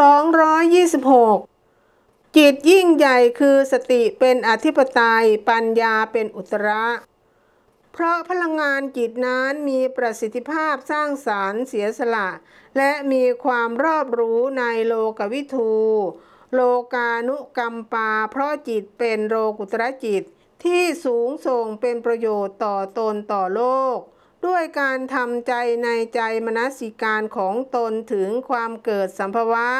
226 จิตยิ่งใหญ่คือสติเป็นอธิปไตย ปัญญาเป็นอุตระ เพราะพลังงานจิตนั้นมีประสิทธิภาพสร้างสารรค์เสียสละ และมีความรอบรู้ในโลกวิทูโลกานุกรรมปา เพราะจิตเป็นโลกุตระจิตที่สูงส่งเป็นประโยชน์ต่อตนต่อโลก ด้วยการทำใจในใจมนสิการของตนถึงความเกิดสัมภวะ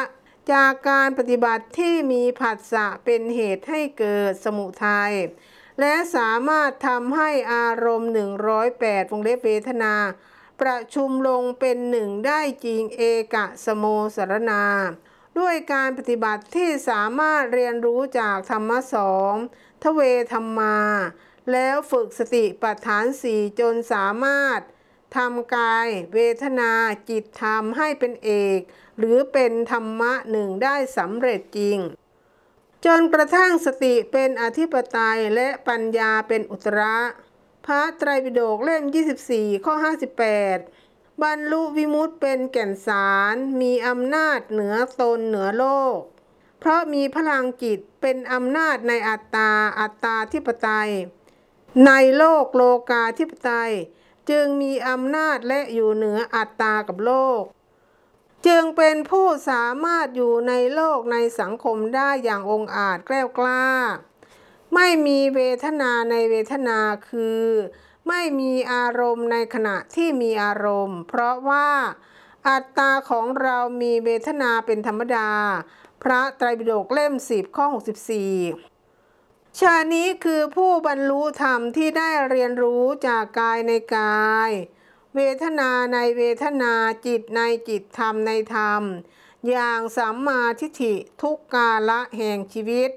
จากการปฏิบัติที่มีผัสสะเป็นเหตุให้เกิดสมุทัยและสามารถทำให้อารมณ์ 108วงเล็บเวทนา ประชุมลงเป็นหนึ่งได้จริงเอกะสโมสรณาด้วยการปฏิบัติที่สามารถเรียนรู้จากธรรมสองทเวธรรมา แล้วฝึกสติปัฏฐานสี่จนสามารถทำกายเวทนาจิตธรรมให้เป็นเอก หรือเป็นธรรมะหนึ่งได้สำเร็จจริง จนกระทั่งสติเป็นอธิปไตยและปัญญาเป็นอุตระ พระไตรปิฎกเล่ม 24 ข้อ 58 บรรลุวิมุตติเป็นแก่นสาร มีอำนาจเหนือตนเหนือโลก เพราะมีพลังจิตเป็นอำนาจในอัตตาอัตตาธิปไตย ในโลกโลกาธิปไตย จึงมีอำนาจและอยู่เหนืออัตตากับโลก จึงเป็นผู้สามารถอยู่ในโลกในสังคมได้อย่างองอาจแกล้วกล้า ไม่มีเวทนาในเวทนาคือ ไม่มีอารมณ์ในขณะที่มีอารมณ์ เพราะว่าอัตตาของเรามีเวทนาเป็นธรรมดา พระไตรปิฎกเล่ม10ข้อ 64 ชานี้คือผู้บรรลุธรรมที่ได้เรียนรู้จากกายในกาย เวทนาในเวทนาจิตในจิตธรรมในธรรม อย่างสัมมาทิฏฐิทุกกาละแห่งชีวิต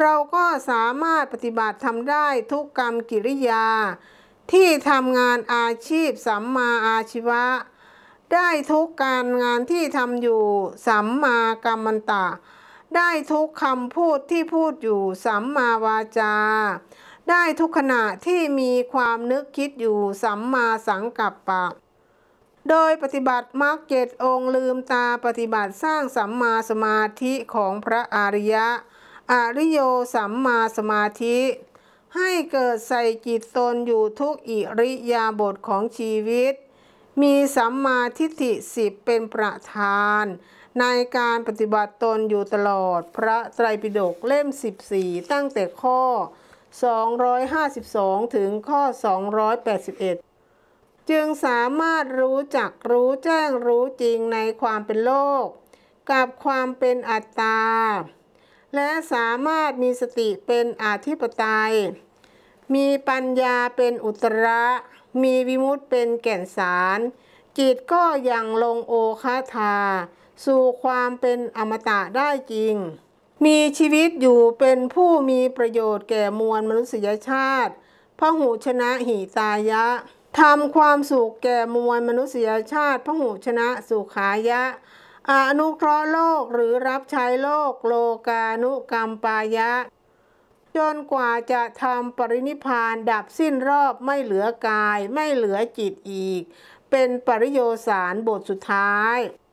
เราก็สามารถปฏิบัติทำได้ทุกกรรมกิริยา ที่ทำงานอาชีพสัมมาอาชีวะ ได้ทุกการงานที่ทำอยู่สัมมากรรมันตะ ได้ทุกคำพูดที่พูดอยู่สัมมาวาจา ได้ทุกขณะที่มีความนึกคิดอยู่สัมมาสังกัปปะ โดยปฏิบัติมรรคเจ็ดองค์ลืมตาปฏิบัติสร้างสัมมาสมาธิของพระอริยะ อริโยสัมมาสมาธิ ให้เกิดใส่จิตตนอยู่ทุกอิริยาบถของชีวิต มีสัมมาทิฏฐิสิบเป็นประธาน ในการปฏิบัติตนอยู่ตลอดพระไตรปิฎกเล่ม 14 ตั้งแต่ข้อ 252 ถึงข้อ 281 จึงสามารถรู้จักรู้แจ้งรู้จริงในความเป็นโลก กับความเป็นอัตตา และสามารถมีสติเป็นอธิปไตย มีปัญญาเป็นอุตระ มีวิมุตเป็นแก่นสาร จิตก็ยังลงโอคาธา สู่ความเป็นอมตะได้จริง มีชีวิตอยู่เป็นผู้มีประโยชน์แก่มวลมนุษยชาติพระหูชนะหิตายะทำความสุขแก่มวลมนุษยชาติพระหูชนะสุขายะอนุเคราะห์โลกหรือรับใช้โลกโลกานุกรรมปายะ จนกว่าจะทำปรินิพานดับสิ้นรอบไม่เหลือกายไม่เหลือจิตอีก เป็นปริโยสารบทสุดท้าย